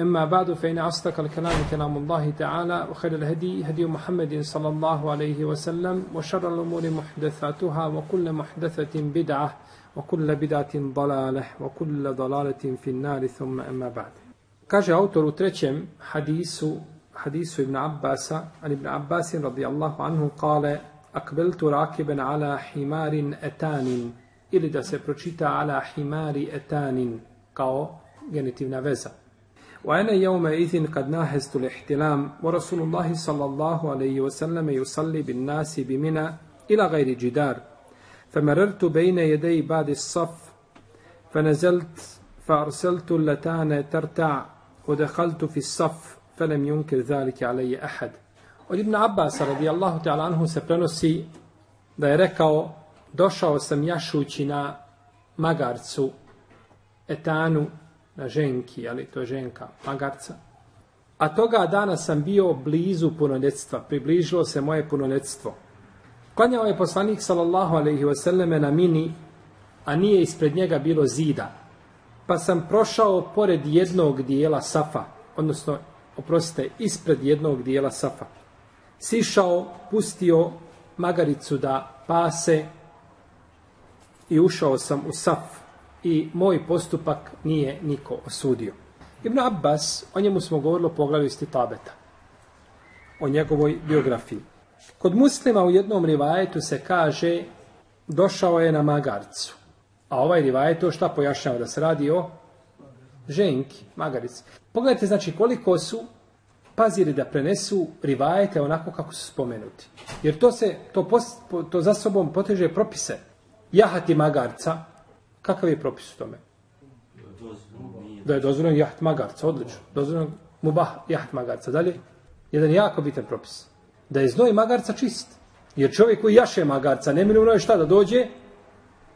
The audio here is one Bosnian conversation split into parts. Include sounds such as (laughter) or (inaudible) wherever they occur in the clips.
أما بعد فإن أصدق الكلام كلام الله تعالى وخير الهدي هدي محمد صلى الله عليه وسلم وشر الأمور محدثاتها وكل محدثة بدعة وكل بدعة ضلالة وكل ضلالة في النار. ثم أما بعد. كاجة أوتر ترجم حديث حديث ابن عباس عن ابن عباس رضي الله عنه قال أقبلت راكبا على حمار أتان إلي دا على حمار أتان قاو جنتي نافذة وأنا يومئذ قد ناهزت الاحتلام ورسول الله صلى الله عليه وسلم يصلي بالناس بمنى إلى غير جدار. فمررت بين يدي بعد الصف فنزلت فأرسلت اللتان ترتع ودخلت في الصف فلم ينكر ذلك علي أحد. Od Ibn Abbas radijallahu ta'ala anhu se prenosi da je rekao došao sam jašući na magarcu etanu na ženki, ali to je ženka magarca. A toga dana sam bio blizu punoljetstva, približilo se moje punoljetstvo. Klanjao je poslanik sallallahu alaihi wasallame na mini, a nije ispred njega bilo zida. Pa sam prošao pored jednog dijela safa, odnosno, oprostite, ispred jednog dijela safa. Sišao, pustio magaricu da pase i ušao sam u saf i moj postupak nije niko osudio. Ibn Abbas, o njemu smo govorili o poglavlju tabeta, o njegovoj biografiji. Kod muslima u jednom rivajetu se kaže došao je na magarcu. A ovaj rivajet to šta pojašnjava da se radi o ženki, magarici. Pogledajte znači koliko su pazili da prenesu rivajete onako kako su spomenuti. Jer to se to, post, to za sobom poteže propise. Jahati magarca, Kakav je propis u tome? Da je dozvoljeno jaht magarca, odlično. Dozvoljeno mubah jaht magarca. Dalje, jedan jako bitan propis. Da je znoj magarca čist. Jer čovjek koji jaše magarca, ne milijeno je šta da dođe,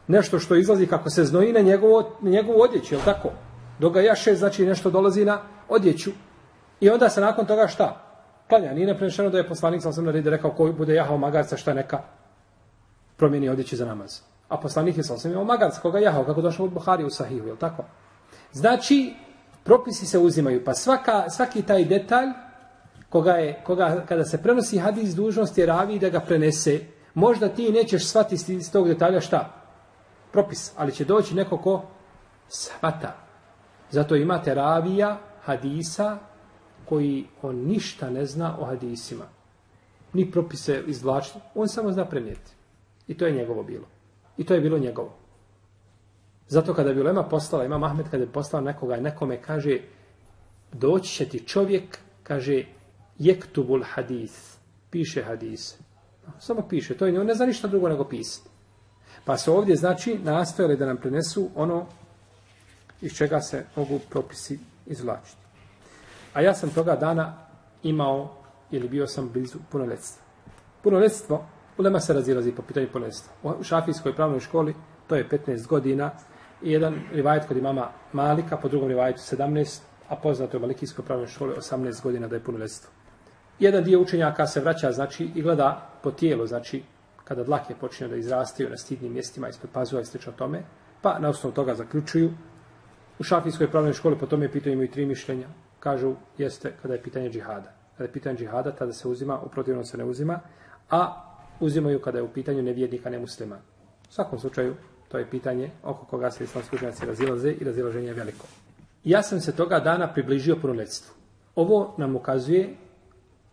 nešto što izlazi kako se znoji na njegovo, na njegovu odjeću, je tako? Dok ga jaše, znači nešto dolazi na odjeću. I onda se nakon toga šta? Klanja, nije neprenešeno da je poslanik sam sam naredio rekao ko bude jahao magarca šta neka promijeni odjeću za namaz. A poslanik je sa osam imao magarac, koga jahao, kako došao u Buhari u Sahihu, je tako? Znači, propisi se uzimaju, pa svaka, svaki taj detalj, koga je, koga, kada se prenosi hadis dužnosti ravi da ga prenese, možda ti nećeš shvatiti iz tog detalja šta? Propis, ali će doći neko ko shvata. Zato imate ravija hadisa koji on ništa ne zna o hadisima. Ni propise izvlačiti, on samo zna prenijeti. I to je njegovo bilo. I to je bilo njegovo. Zato kada bi Ulema postala, ima Mahmed kada bi postala nekoga, nekome kaže, doći će ti čovjek, kaže, jektubul hadis, piše hadis. Samo piše, to je, on ne zna ništa drugo nego pisati. Pa se ovdje, znači, nastojali da nam prenesu ono iz čega se mogu propisi izvlačiti. A ja sam toga dana imao, ili bio sam blizu punoletstva. Punoletstvo, Ulema se razilazi po pitanju punoljetstva. U šafijskoj pravnoj školi to je 15 godina i jedan rivajet kod imama Malika, po drugom rivajetu 17, a poznato je u Malikijskoj pravnoj školi 18 godina da je punoljetstvo. Jedan dio učenjaka se vraća znači i gleda po tijelu, znači kada dlake počinju da izrastaju na stidnim mjestima ispod pazuva i slično tome, pa na osnovu toga zaključuju. U šafijskoj pravnoj školi po tome pitanju imaju tri mišljenja. Kažu, jeste kada je pitanje džihada. Kada je pitanje džihada, tada se uzima, u protivnom se ne uzima, a uzimaju kada je u pitanju nevjernika, nemuslima. U svakom slučaju, to je pitanje oko koga se islamski učenjaci razilaze i razilaženje je veliko. Ja sam se toga dana približio punoljetstvu. Ovo nam ukazuje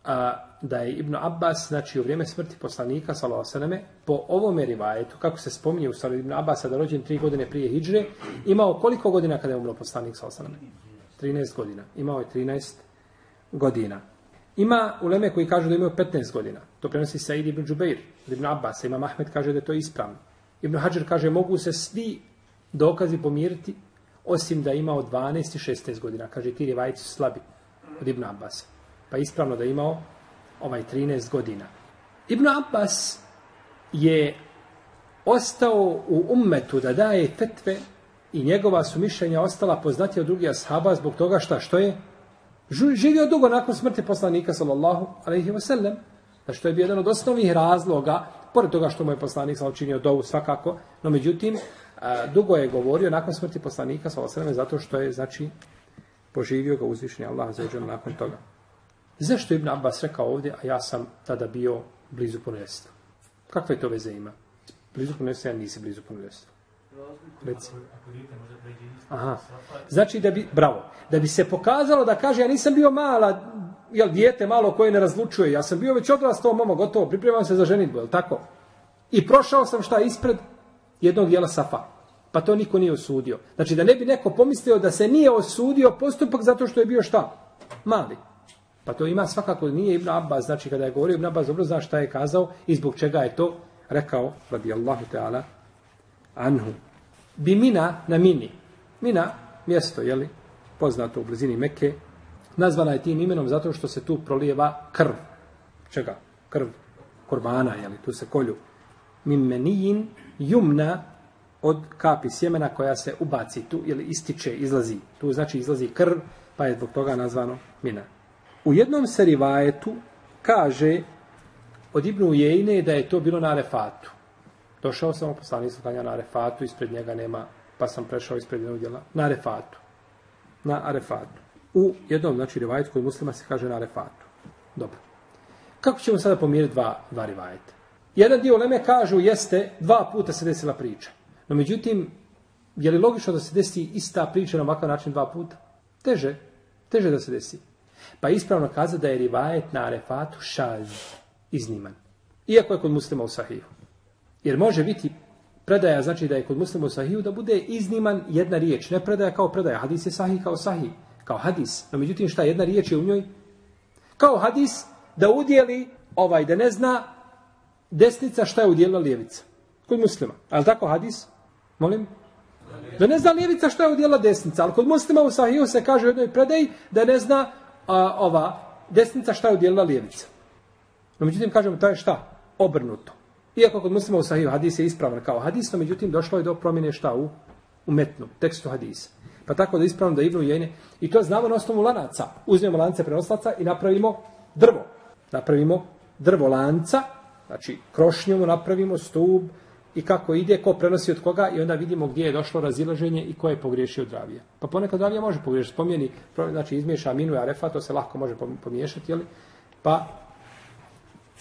a, da je Ibn Abbas, znači u vrijeme smrti poslanika, sallallahu po ovome rivajetu, kako se spominje u stvari Ibn Abbas, da rođen tri godine prije Hidžre, imao koliko godina kada je umro poslanik, sallallahu 13 godina. Imao je 13 godina. Ima uleme koji kažu da imaju 15 godina. To prenosi Said ibn Džubeir, ibn Abbas. Ima Ahmed kaže da je to ispravno. Ibn Hajar kaže mogu se svi dokazi pomiriti osim da je imao 12 i 16 godina. Kaže ti rivajci su slabi od Ibn Abbas. Pa ispravno da je imao ovaj 13 godina. Ibn Abbas je ostao u ummetu da daje fetve i njegova su mišljenja ostala poznatija od drugih ashaba zbog toga šta što je živio dugo nakon smrti poslanika sallallahu alejhi ve Znači, to što je bio jedan od osnovnih razloga pored toga što mu je poslanik sa učinio dovu svakako no međutim dugo je govorio nakon smrti poslanika sa osreme, zato što je znači poživio ga uzvišenje Allah za nakon toga zašto je ibn Abbas rekao ovdje a ja sam tada bio blizu punoljetstva kakve to veze ima blizu punoljetstva ja nisi blizu punoljetstva Reci. Aha. Znači da bi, bravo, da bi se pokazalo da kaže ja nisam bio mala, jel dijete malo koje ne razlučuje, ja sam bio već odrastao, mamo, gotovo, pripremam se za ženitbu, jel tako? I prošao sam šta ispred jednog dijela safa. Pa to niko nije osudio. Znači da ne bi neko pomislio da se nije osudio postupak zato što je bio šta? Mali. Pa to ima svakako, nije Ibn Abbas, znači kada je govorio Ibn Abbas, dobro zna šta je kazao i zbog čega je to rekao, radijallahu ta'ala, anhu. Bi mina na mini. Mina, mjesto, jeli, poznato u blizini Mekke, nazvana je tim imenom zato što se tu prolijeva krv. Čega? Krv korbana, jeli, tu se kolju. Min jumna od kapi sjemena koja se ubaci tu ili ističe, izlazi. Tu znači izlazi krv, pa je zbog toga nazvano mina. U jednom se rivajetu kaže od Ibnu Jejne da je to bilo na Arefatu. Došao sam u poslanicu klanja na Arefatu, ispred njega nema, pa sam prešao ispred jednog djela na Arefatu. Na Arefatu. U jednom, znači, rivajetu koji muslima se kaže na Arefatu. Dobro. Kako ćemo sada pomiriti dva, dva rivajeta? Jedan dio Leme kažu jeste, dva puta se desila priča. No međutim, je li logično da se desi ista priča na ovakav način dva puta? Teže. Teže da se desi. Pa ispravno kaza da je rivajet na Arefatu šaz izniman. Iako je kod muslima u sahiju. Jer može biti predaja, znači da je kod muslima u sahiju, da bude izniman jedna riječ. Ne predaja kao predaja. Hadis je sahih kao sahih. Kao hadis. No međutim šta, jedna riječ je u njoj? Kao hadis da udjeli ovaj, da ne zna desnica šta je udjelila lijevica. Kod muslima. Ali tako hadis? Molim? Da ne zna lijevica šta je udjela desnica. Ali kod muslima u sahiju se kaže u jednoj predaji da ne zna a, ova desnica šta je udjelila lijevica. No međutim kažemo to je šta? Obrnuto. Iako kod muslima u sahiju hadis je ispravan kao hadis, no međutim došlo je do promjene šta u, u metnu, tekstu hadisa. Pa tako da ispravno da Ibnu Jene, i to znamo na osnovu lanaca. Uzmemo lance prenoslaca i napravimo drvo. Napravimo drvo lanca, znači krošnjom napravimo stub i kako ide, ko prenosi od koga i onda vidimo gdje je došlo razilaženje i ko je pogriješio od ravija. Pa ponekad ravija može pogriješiti, spomijeni, znači izmiješa aminu i arefa, to se lahko može pomiješati, jeli? pa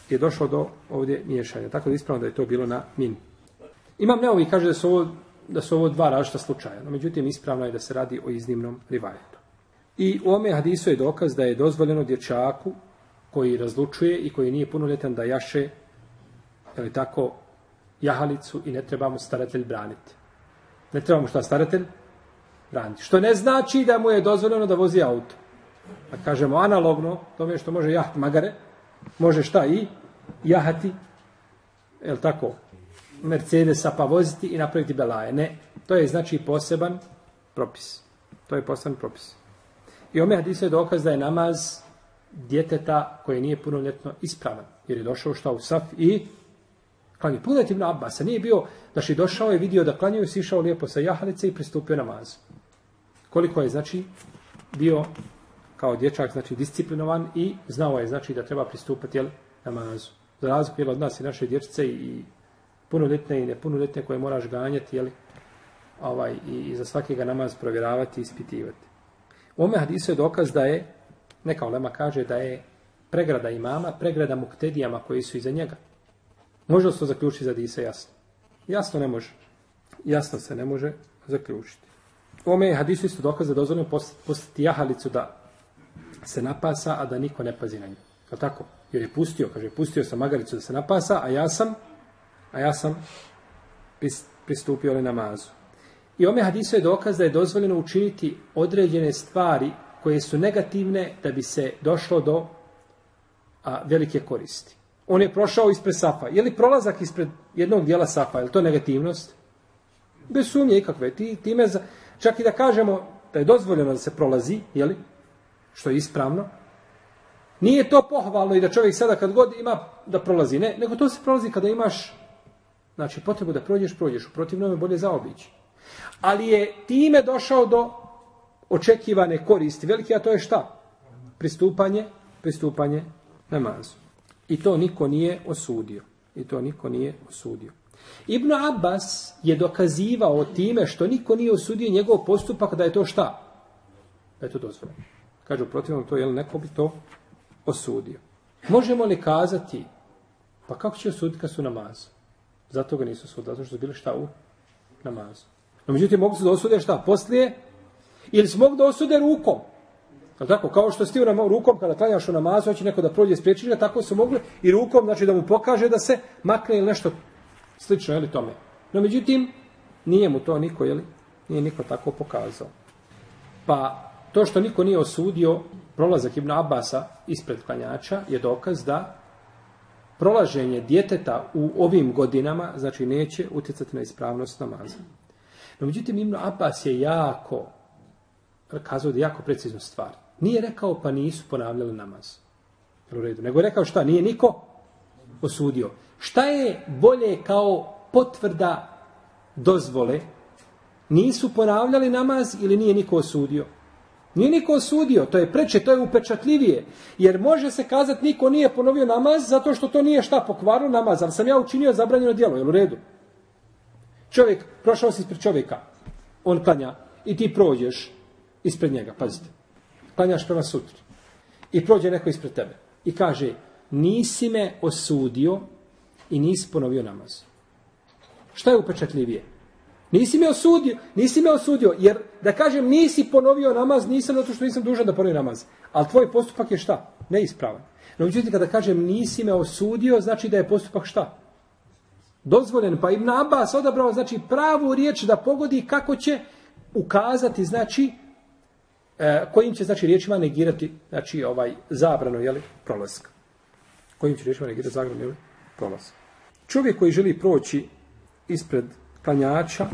je došlo do ovdje miješanja. Tako da ispravno da je to bilo na min. Imam neovi kaže da su ovo, da su ovo dva različita slučaja. No, međutim, ispravno je da se radi o iznimnom rivajetu. I u ome hadisu je dokaz da je dozvoljeno dječaku koji razlučuje i koji nije punoljetan da jaše je tako jahalicu i ne trebamo staratelj braniti. Ne trebamo šta staratelj braniti. Što ne znači da mu je dozvoljeno da vozi auto. A kažemo analogno, to je što može jahat magare, može šta i jahati, je tako, Mercedesa pa voziti i napraviti belaje. Ne, to je znači poseban propis. To je poseban propis. I ome hadisu je dokaz da je namaz djeteta koje nije punoljetno ispravan. Jer je došao šta u saf i klanje. Pogledajte Ibn Abbasa, nije bio, znači došao je vidio da klanjaju, sišao lijepo sa jahalice i pristupio namazu. Koliko je znači bio kao dječak, znači disciplinovan i znao je znači da treba pristupati jel, namazu. Za razliku jel, od nas i naše dječice i punoljetne i nepunoljetne koje moraš ganjati jeli, ovaj, i, i za svakega namaz provjeravati i ispitivati. U ome hadisu je dokaz da je, neka olema kaže da je pregrada imama, pregrada muktedijama koji su iza njega. Može li se to zaključiti za hadisa jasno? Jasno ne može. Jasno se ne može zaključiti. U ome je hadisu isto dokaz da dozvoljeno postati jahalicu da se napasa, a da niko ne pazi na nju. Je tako? Jer je pustio, kaže, pustio sam magaricu da se napasa, a ja sam, a ja sam pristupio li namazu. I ome hadisu je dokaz da je dozvoljeno učiniti određene stvari koje su negativne da bi se došlo do a, velike koristi. On je prošao ispred safa. Je li prolazak ispred jednog dijela safa, je li to negativnost? Bez sumnje ikakve. Ti, time za, čak i da kažemo da je dozvoljeno da se prolazi, je li? Što je ispravno. Nije to pohvalno i da čovjek sada kad god ima da prolazi. Ne, nego to se prolazi kada imaš znači potrebu da prođeš, prođeš. U protivnom je bolje zaobići. Ali je time došao do očekivane koristi. Veliki, a to je šta? Pristupanje, pristupanje namazu. I to niko nije osudio. I to niko nije osudio. Ibn Abbas je dokazivao time što niko nije osudio njegov postupak da je to šta? Da je to dozvoljeno. Kaže, protivno to, je li neko bi to osudio. Možemo li kazati, pa kako će osuditi kad su namazu? Zato ga nisu sudili, zato što su bili šta u namazu. No, međutim, mogu se da osude šta? Poslije? Ili se mogu da osude rukom? No, tako, kao što si ti rukom kada klanjaš u namazu, hoće neko da prođe spriječi ga, tako su mogli i rukom, znači da mu pokaže da se makne ili nešto slično, jeli tome. No, međutim, nije mu to niko, jeli, nije niko tako pokazao. Pa, to što niko nije osudio prolazak Ibn Abasa ispred klanjača je dokaz da prolaženje djeteta u ovim godinama, znači neće utjecati na ispravnost namaza. No, međutim, Ibn Abbas je jako, kazao da jako preciznu stvar. Nije rekao pa nisu ponavljali namaz. U redu. Nego je rekao šta? Nije niko osudio. Šta je bolje kao potvrda dozvole? Nisu ponavljali namaz ili nije niko osudio? Nije niko osudio, to je preče, to je upečatljivije. Jer može se kazati niko nije ponovio namaz zato što to nije šta pokvaru namaz, ali sam ja učinio zabranjeno djelo, je u redu? Čovjek, prošao si ispred čovjeka, on klanja i ti prođeš ispred njega, pazite. Klanjaš prema sutri. I prođe neko ispred tebe. I kaže, nisi me osudio i nisi ponovio namaz. Šta je upečatljivije? Nisi me osudio, nisi me osudio, jer da kažem nisi ponovio namaz, nisam zato što nisam dužan da ponovim namaz. Ali tvoj postupak je šta? Neispravan. No, međutim, kada kažem nisi me osudio, znači da je postupak šta? Dozvoljen. Pa Ibn Abbas odabrao, znači, pravu riječ da pogodi kako će ukazati, znači, e, kojim će, znači, riječima negirati, znači, ovaj, zabrano, jeli, prolazak. Kojim će riječima negirati zabrano, jeli, prolazak. Čovjek koji želi proći ispred klanjača,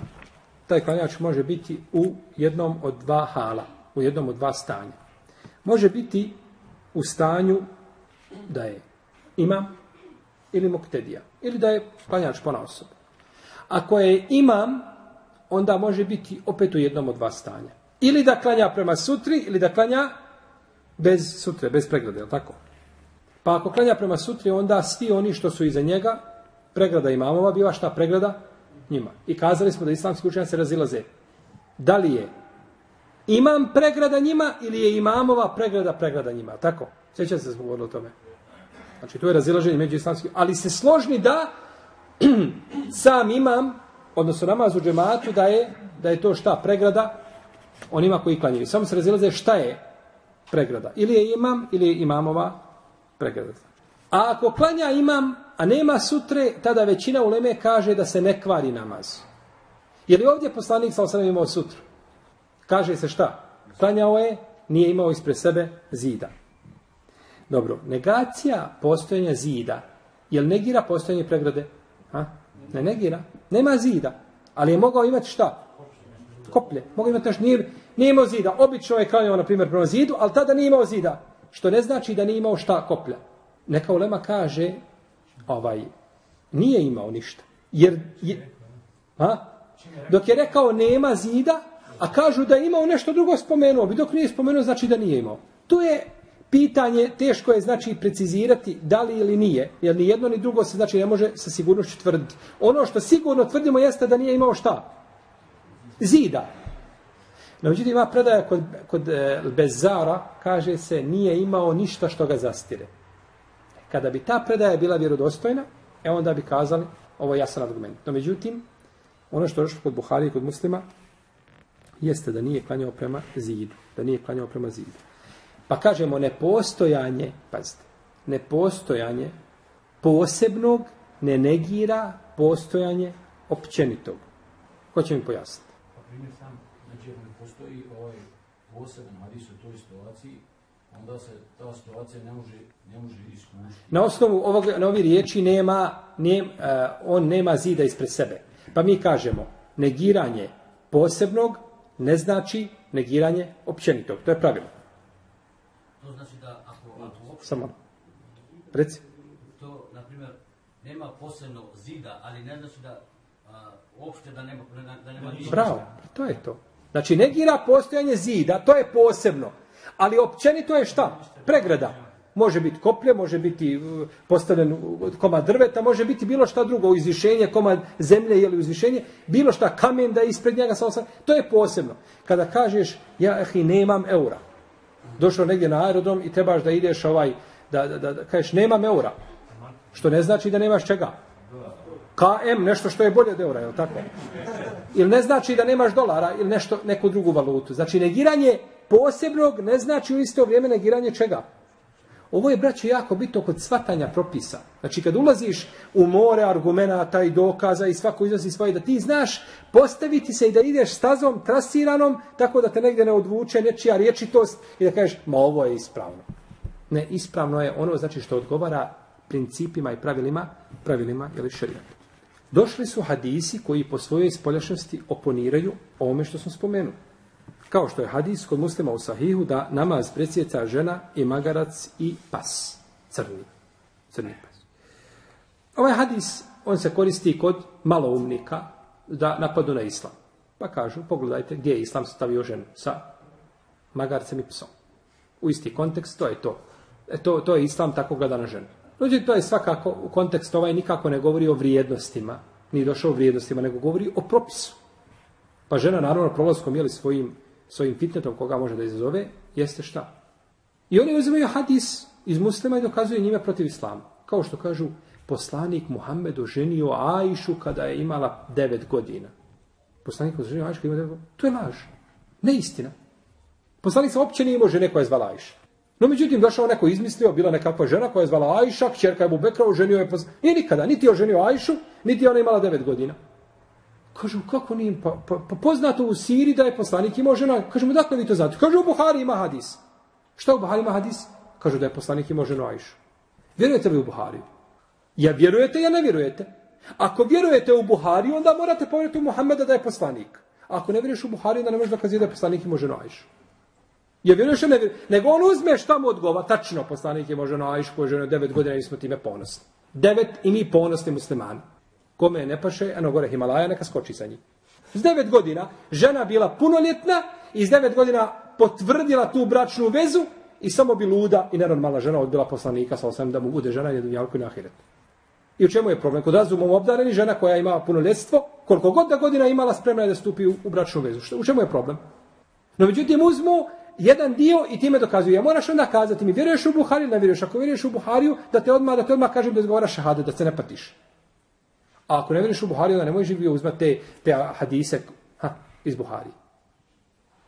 taj klanjač može biti u jednom od dva hala, u jednom od dva stanja. Može biti u stanju da je imam ili muktedija, ili da je klanjač pona osoba. Ako je imam, onda može biti opet u jednom od dva stanja. Ili da klanja prema sutri, ili da klanja bez sutre, bez pregrade, je tako? Pa ako klanja prema sutri, onda svi oni što su iza njega, pregrada imamova, biva šta pregrada? Njima. I kazali smo da islamski učenjaci razilaze. Da li je imam pregrada njima ili je imamova pregrada pregrada njima. Tako? Sjećate se smo o tome. Znači, to je razilaženje među islamskim. Ali se složni da (clears throat) sam imam, odnosno namaz u džematu, da je, da je to šta? Pregrada onima koji klanjaju. Samo se razilaze šta je pregrada. Ili je imam, ili je imamova pregrada. A ako klanja imam, a nema sutre, tada većina uleme kaže da se ne kvari namaz. Je li ovdje poslanik sa osam imao sutru? Kaže se šta? Klanjao je, nije imao ispred sebe zida. Dobro, negacija postojanja zida, je li negira postojanje pregrade? Ha? Ne negira. Nema zida. Ali je mogao imati šta? Koplje. Mogao imati nešto. Nije, nije imao zida. Obično je klanjao, na primjer, prema zidu, ali tada nije imao zida. Što ne znači da nije imao šta koplja. Neka ulema kaže, ovaj, nije imao ništa. Jer, je, a? Dok je rekao nema zida, a kažu da je imao nešto drugo spomenuo, bi dok nije spomenuo znači da nije imao. To je pitanje, teško je znači precizirati da li ili nije, jer ni jedno ni drugo se znači ne može sa sigurnošću tvrditi. Ono što sigurno tvrdimo jeste da nije imao šta? Zida. No, međutim, ima predaja kod, kod e, Bezara, kaže se, nije imao ništa što ga zastire. Kada bi ta predaja bila vjerodostojna, e onda bi kazali, ovo je jasan argument. No međutim, ono što je kod Buhari i kod muslima, jeste da nije klanjao prema zidu. Da nije klanjao prema zidu. Pa kažemo, nepostojanje, pazite, nepostojanje posebnog ne negira postojanje općenitog. Ko će mi pojasniti? Pa primjer sam, znači ako ne postoji ovaj poseban hadis u toj situaciji, onda se ta situacija ne može, ne može iskušiti. Na osnovu ovog, na ovi riječi nema, nijem, uh, on nema zida ispred sebe. Pa mi kažemo, negiranje posebnog ne znači negiranje općenitog. To je pravilo. To znači da ako, ako uopšte Samo. Reci. to, na primjer, nema posebno zida, ali ne znači da a, uopšte da nema, da, da nema ništa. Bravo, to je to. Znači, negira postojanje zida, to je posebno. Ali općenito je šta? Pregrada. Može biti koplje, može biti e, postavljen komad drveta, može biti bilo šta drugo, uzvišenje, komad zemlje ili uzvišenje, bilo šta, kamen da je ispred njega, sa osam, to je posebno. Kada kažeš, ja ehi, nemam eura, došao negdje na aerodrom i trebaš da ideš ovaj, da, da, da, da kažeš, nemam eura, što ne znači da nemaš čega. KM, nešto što je bolje od eura, je li tako? Ili ne znači da nemaš dolara ili nešto, neku drugu valutu. Znači, negiranje posebnog ne znači u isto vrijeme negiranje čega? Ovo je, braće, jako bitno kod svatanja propisa. Znači, kad ulaziš u more argumenta i dokaza i svako iznosi svoje, da ti znaš postaviti se i da ideš stazom trasiranom, tako da te negdje ne odvuče nečija riječitost i da kažeš, ma ovo je ispravno. Ne, ispravno je ono znači što odgovara principima i pravilima, pravilima ili šerijata. Došli su hadisi koji po svojoj spoljašnosti oponiraju ovome što smo spomenuli. Kao što je hadis kod muslima u sahihu da namaz presjeca žena i magarac i pas. Crni. Crni pas. Ovaj hadis, on se koristi kod maloumnika da napadu na islam. Pa kažu, pogledajte gdje je islam stavio ženu sa magarcem i psom. U isti kontekst, to je to. E, to, to je islam tako gleda na ženu. Međutim, to je svakako, u kontekst ovaj nikako ne govori o vrijednostima, ni došao o vrijednostima, nego govori o propisu. Pa žena, naravno, prolazkom, jeli svojim, svojim fitnetom, koga može da izazove, jeste šta? I oni uzimaju hadis iz muslima i dokazuju njime protiv islama. Kao što kažu, poslanik Muhammed oženio Ajšu kada je imala devet godina. Poslanik oženio Ajšu kada je imala devet godina. To je laž. Neistina. Poslanik se uopće nije imao žene koja je zvala Ajša. No, međutim, došao neko izmislio, bila nekakva pa žena koja je zvala Ajša, kćerka je Bubekra, oženio je, poslanik. nije nikada, niti je oženio Ajšu, niti je ona imala devet godina. Kažu, kako nije, pa, pa, pa poznato u Siriji da je poslanik imao žena, kažemo, dakle vi to znate? Kažu, u Buhari ima hadis. Šta u Buhari ima hadis? Kažu da je poslanik imao ženu Ajšu. Vjerujete li u Buhari? Ja vjerujete, ja ne vjerujete. Ako vjerujete u Buhari, onda morate povjeriti u Muhammeda da je poslanik. Ako ne vjeruješ u Buhari, onda ne možeš dokazati da je poslanik imao ženu Ajšu. Ja vjeruješ ne vjeruješ? Nego on uzme šta mu odgova. Tačno, poslanik je može na Ajšu je žena devet godina i smo time ponosni. Devet i mi ponosni muslimani. Kome ne paše, ano gore Himalaja, neka skoči sa njim. S devet godina žena bila punoljetna i s devet godina potvrdila tu bračnu vezu i samo bi luda i nenormalna žena odbila poslanika sa osam da mu bude žena i dunjalku i na ahiret. I u čemu je problem? Kod razumom obdareni žena koja ima punoljetstvo, koliko god da godina imala spremna je da stupi u, u bračnu vezu. Što, u čemu je problem? No međutim uzmu jedan dio i time dokazuje. Ja moraš onda kazati mi vjeruješ u Buhariju, ne vjeruješ. Ako vjeruješ u Buhariju, da te odmah, da te odmah kažem da izgovaraš šahade, da se ne patiš. A ako ne vjeruješ u Buhari, onda ne možeš bio uzmati te, te hadise ha, iz Buhari.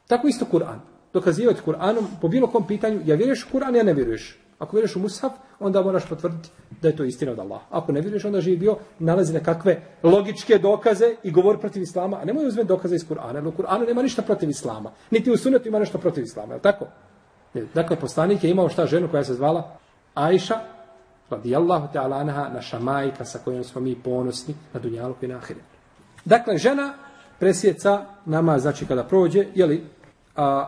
Tako isto Kur'an. Dokazivati Kur'anom po bilo kom pitanju, ja vjeruješ u Kur'an, ja ne vjeruješ. Ako vjeruješ u Mushaf, onda moraš potvrditi da je to istina od Allaha. Ako ne vjeruješ, onda živi bio, nalazi nekakve logičke dokaze i govori protiv Islama. A nemoj uzmeti dokaze iz Kur'ana, jer u Kur'anu nema ništa protiv Islama. Niti u sunetu ima nešto protiv Islama, je li tako? Dakle, poslanik je imao šta ženu koja se zvala Ajša, radijallahu ta'ala anha, naša majka sa kojom smo mi ponosni na dunjalu i na ahiret. Dakle, žena presjeca nama, znači kada prođe, jeli, a,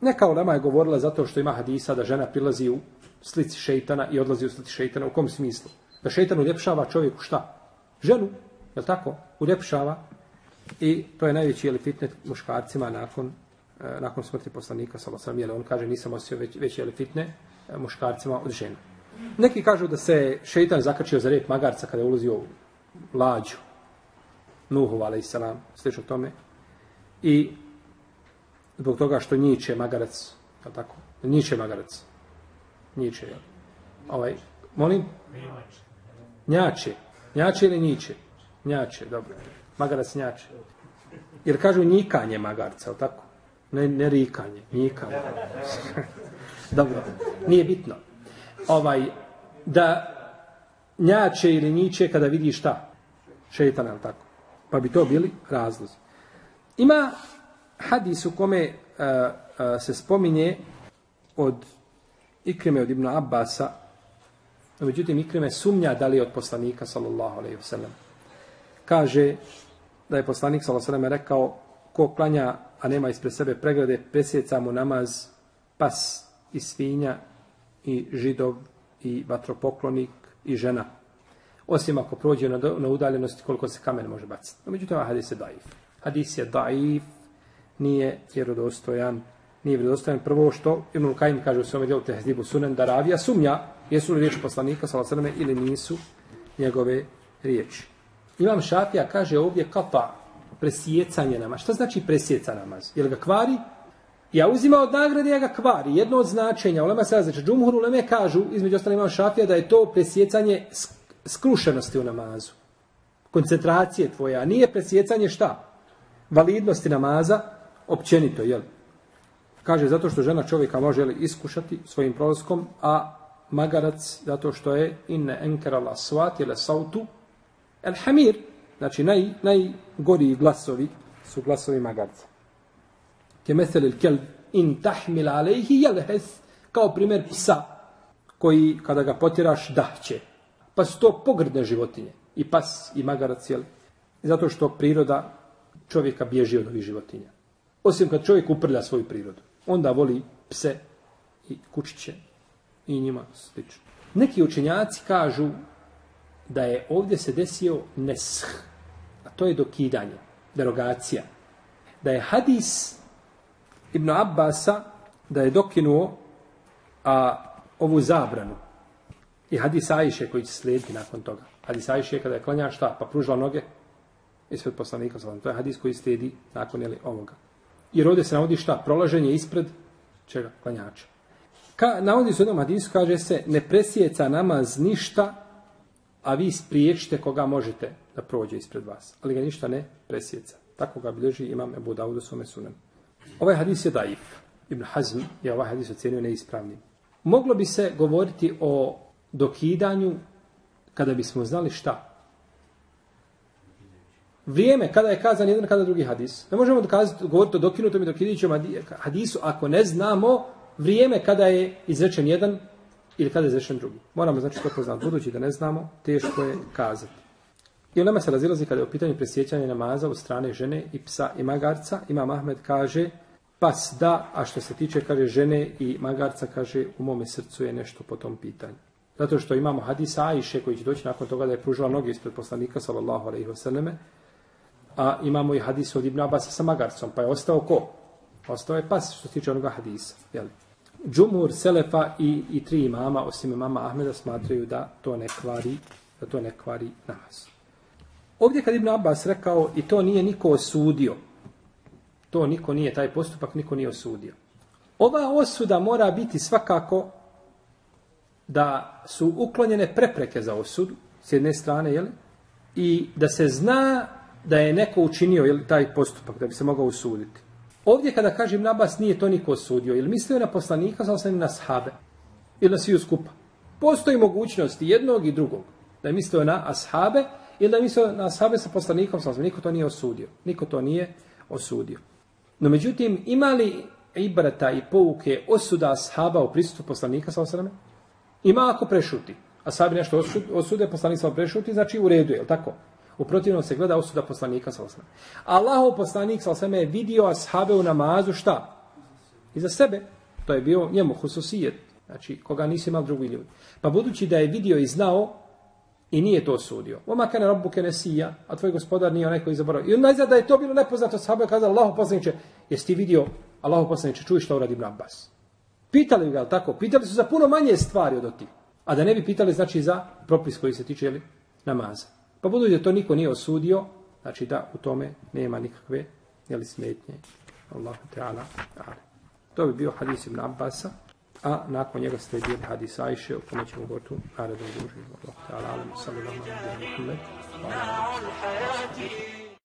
neka u nama je govorila zato što ima hadisa da žena prilazi u slici šeitana i odlazi u slici šeitana. U kom smislu? Da šeitan uljepšava čovjeku šta? Ženu, je li tako? Uljepšava. I to je najveći jeli, fitnet muškarcima nakon, e, nakon smrti poslanika, salo sam, jeli, on kaže nisam osio već, već jeli, fitne e, muškarcima od žena. Neki kažu da se šeitan zakačio za rep magarca kada je ulazio u lađu. Nuhu, ale i salam, slično tome. I zbog toga što njiče magarac, je tako? Njiče magarac. Njiče, jel? Ovaj, molim? Njače. Njače ili njiče? Njače, dobro. Magarac njače. Jer kažu njikanje magarca, je tako? Ne, ne rikanje, njikanje. (laughs) dobro, nije bitno. Ovaj, da njače ili niče kada vidi šta? Šeitan, je tako? Pa bi to bili razlozi. Ima hadis u kome uh, uh, se spominje od Ikrime od Ibn Abbasa, no međutim Ikrime sumnja da li je od poslanika, sallallahu alaihi wa sallam. Kaže da je poslanik, sallallahu alaihi wa sallam, rekao ko klanja, a nema ispred sebe pregrade, presjeca mu namaz pas i svinja i židov i vatropoklonik i žena. Osim ako prođe na, na udaljenosti koliko se kamen može baciti. No, međutim, ovaj hadis je daif. Hadis je daif, nije vjerodostojan, nije vjerodostojan. Prvo što Ibn Kajim kaže u svome djelu Tehzibu Sunan da ravija sumnja jesu li riječi poslanika sallallahu ili nisu njegove riječi. Imam Šafija kaže ovdje kapa presjecanje namaz. Šta znači presjeca namaz? Je ga kvari? Ja uzima od nagrade, ja ga kvari. Jedno od značenja, ulema se različe, džumhur uleme kažu, između ostalo imam šafija, da je to presjecanje skrušenosti u namazu. Koncentracije tvoja. Nije presjecanje šta? Validnosti namaza, općenito, jel? Kaže, zato što žena čovjeka može li iskušati svojim prolazkom, a magarac, zato što je inne enkerala svat, ili sautu, el hamir, znači naj, najgoriji glasovi su glasovi magarca. Ke il kelb in tahmil alejhi jelhes, kao primjer psa, koji kada ga potiraš dahće. Pa su to pogrdne životinje. I pas, i magarac, jel? Zato što priroda čovjeka bježi od ovih životinja. Osim kad čovjek uprlja svoju prirodu. Onda voli pse i kučiće i njima slično. Neki učenjaci kažu da je ovdje se desio nesh, a to je dokidanje, derogacija. Da je hadis Ibn Abbasa da je dokinuo a, ovu zabranu i hadis Ajše koji će slijediti nakon toga. Hadis Ajše kada je klanja šta? Pa pružila noge ispred poslanika. To je hadis koji slijedi nakon jeli, ovoga. Jer ovdje se navodi šta? Prolaženje ispred čega? Klanjača. Ka, navodi se u jednom hadisu, kaže se, ne presjeca namaz ništa, a vi spriječite koga možete da prođe ispred vas. Ali ga ništa ne presjeca. Tako ga bilježi imam Ebu Daudu svome sunem. Ovaj hadis je daif. Ibn Hazm je ovaj hadis ocenio neispravnim. Moglo bi se govoriti o dokidanju kada bismo znali šta? Vrijeme kada je kazan jedan, kada drugi hadis. Ne možemo dokazati, govoriti o dokinutom i dokidićem hadisu ako ne znamo vrijeme kada je izrečen jedan ili kada je izrečen drugi. Moramo znači to poznati. Budući da ne znamo, teško je kazati. I u nama se razilazi kada je u pitanju presjećanja namaza od strane žene i psa i magarca. Imam Ahmed kaže, pas da, a što se tiče, kaže, žene i magarca, kaže, u mome srcu je nešto po tom pitanju. Zato što imamo hadisa Ajše koji će doći nakon toga da je pružila noge ispred poslanika, sallallahu alaihi wasallam, a imamo i hadis od Ibn Abasa sa magarcom, pa je ostao ko? Ostao je pas što se tiče onoga hadisa. Jel? Džumur, Selefa i, i tri imama, osim imama Ahmeda, smatraju da to ne kvari, da to ne kvari namaz. Ovdje kad Ibn Abbas rekao i to nije niko osudio, to niko nije, taj postupak niko nije osudio. Ova osuda mora biti svakako da su uklonjene prepreke za osudu, s jedne strane, jel? i da se zna da je neko učinio jel, taj postupak, da bi se mogao usuditi. Ovdje kada kažem Nabas nije to niko osudio, ili mislio na poslanika, sam sam na sahabe, ili na sviju skupa. Postoji mogućnost jednog i drugog, da je mislio na ashabe, ili da je mislio na sahabe sa poslanikom, sam niko to nije osudio. Niko to nije osudio. No međutim, imali ibrata i pouke osuda ashaba u prisutu poslanika, sa sam, ima ako prešuti. A sahabi nešto osude, poslanik sa prešuti, znači u redu, je li tako? U protivnom se gleda osuda poslanika sa osam. Allahov poslanik sa osam je vidio ashabe u namazu šta? I za sebe. To je bio njemu hususijet. Znači, koga nisi imao drugi ljudi. Pa budući da je vidio i znao, i nije to osudio. Oma kane robu kenesija, a tvoj gospodar nije onaj koji zaboravio. I on najzad da je to bilo nepoznato, sahabe kazao, Allahu poslaniče, jesi ti vidio, Allahu poslaniče, čuješ šta uradi Ibn Abbas? Pitali ga, tako? Pitali su za puno manje stvari od ti. A da ne bi pitali, znači, za propis koji se tiče, jeli, namaza. Pa budu da to niko nije osudio, znači da u tome nema nikakve jeli, smetnje. Allahu Teala. To bi bio hadis ibn Abbasa, a nakon njega stoji bil hadis Ajše, o kome ćemo govoriti u narednom družinu. Allah, ta'ala, Allah, Allah, Allah, Allah, Allah, Allah,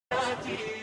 Allah,